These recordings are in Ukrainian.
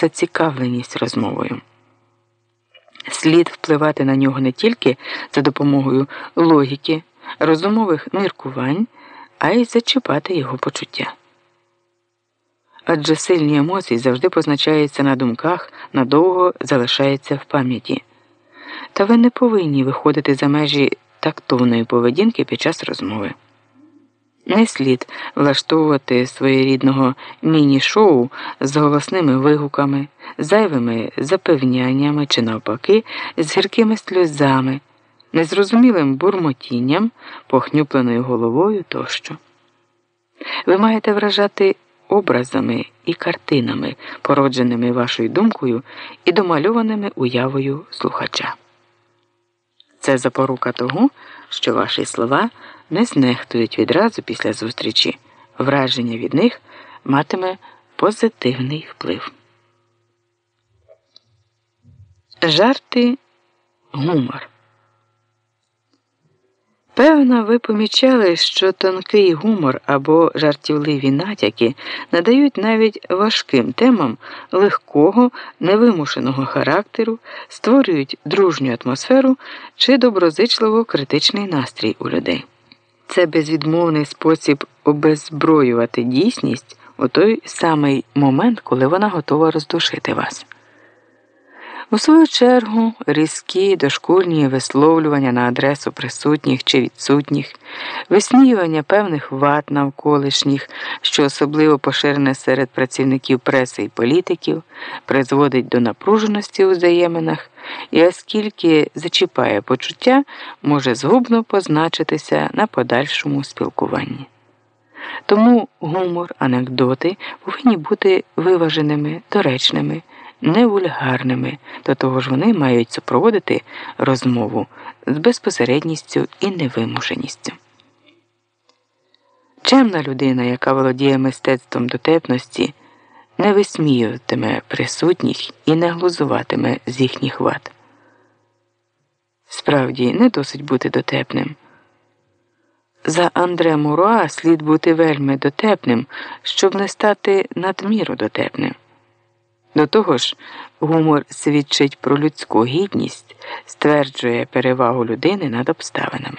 зацікавленість розмовою. Слід впливати на нього не тільки за допомогою логіки, розумових міркувань, а й зачіпати його почуття. Адже сильні емоції завжди позначаються на думках, надовго залишаються в пам'яті. Та ви не повинні виходити за межі тактовної поведінки під час розмови. Не слід влаштовувати своєрідного міні-шоу з голосними вигуками, зайвими запевняннями чи навпаки, з гіркими сльозами, незрозумілим бурмотінням, похнюпленою головою тощо. Ви маєте вражати образами і картинами, породженими вашою думкою і домальованими уявою слухача. Це запорука того, що ваші слова не знехтують відразу після зустрічі. Враження від них матиме позитивний вплив. Жарти гумор. Певно, ви помічали, що тонкий гумор або жартівливі натяки надають навіть важким темам легкого, невимушеного характеру, створюють дружню атмосферу чи доброзичливо критичний настрій у людей. Це безвідмовний спосіб обеззброювати дійсність у той самий момент, коли вона готова роздушити вас. У свою чергу різкі дошкульні висловлювання на адресу присутніх чи відсутніх, висміювання певних вад навколишніх, що особливо поширене серед працівників преси і політиків, призводить до напруженості у взаєминах і, оскільки зачіпає почуття, може згубно позначитися на подальшому спілкуванні. Тому гумор, анекдоти повинні бути виваженими, доречними не вульгарними, до того ж вони мають супроводити розмову з безпосередністю і невимушеністю. Чемна людина, яка володіє мистецтвом дотепності, не висміюватиме присутніх і не глузуватиме з їхніх вад. Справді, не досить бути дотепним. За Андре Муруа слід бути вельми дотепним, щоб не стати надміру дотепним. До того ж, гумор свідчить про людську гідність, стверджує перевагу людини над обставинами.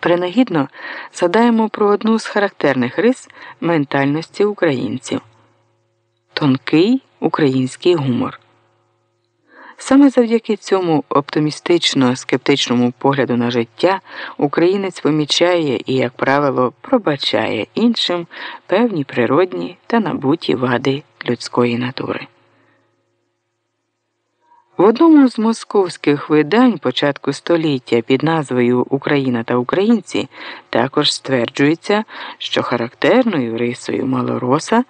Принагідно згадаємо про одну з характерних рис ментальності українців тонкий український гумор. Саме завдяки цьому оптимістично скептичному погляду на життя українець помічає і, як правило, пробачає іншим певні природні та набуті вади людської натури. В одному з московських видань початку століття під назвою Україна та Українці також стверджується, що характерною рисою малороса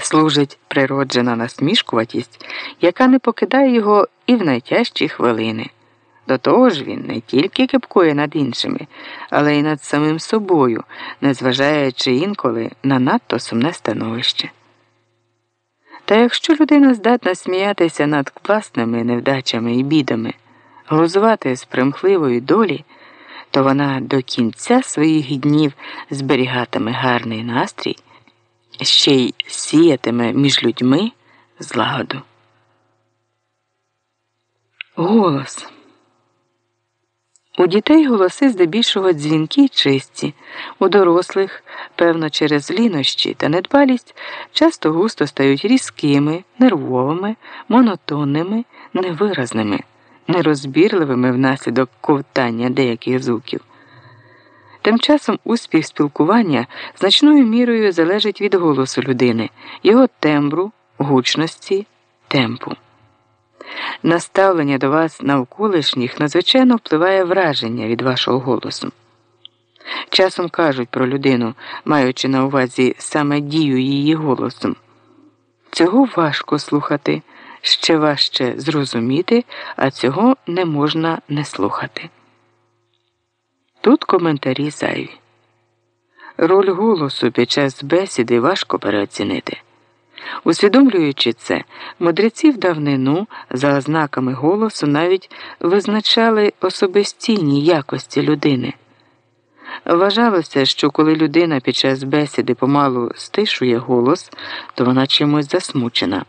служить природжена насмішкуватість, яка не покидає його і в найтяжчі хвилини. До того ж він не тільки кипкує над іншими, але й над самим собою, незважаючи інколи на надто сумне становище. Та якщо людина здатна сміятися над власними невдачами і бідами, глузувати з примхливої долі, то вона до кінця своїх днів зберігатиме гарний настрій, ще й сіятиме між людьми злагоду. Голос. У дітей голоси здебільшого дзвінки й чисті, у дорослих, певно, через лінощі та недбалість, часто густо стають різкими, нервовими, монотонними, невиразними, нерозбірливими внаслідок ковтання деяких звуків. Тим часом успіх спілкування значною мірою залежить від голосу людини, його тембру, гучності, темпу. Наставлення до вас навколишніх надзвичайно впливає враження від вашого голосу. Часом кажуть про людину, маючи на увазі саме дію її голосом. Цього важко слухати, ще важче зрозуміти, а цього не можна не слухати. Тут коментарі зайві. Роль голосу під час бесіди важко переоцінити. Усвідомлюючи це, мудреці в давнину за ознаками голосу навіть визначали особистійні якості людини. Вважалося, що коли людина під час бесіди помалу стишує голос, то вона чимось засмучена.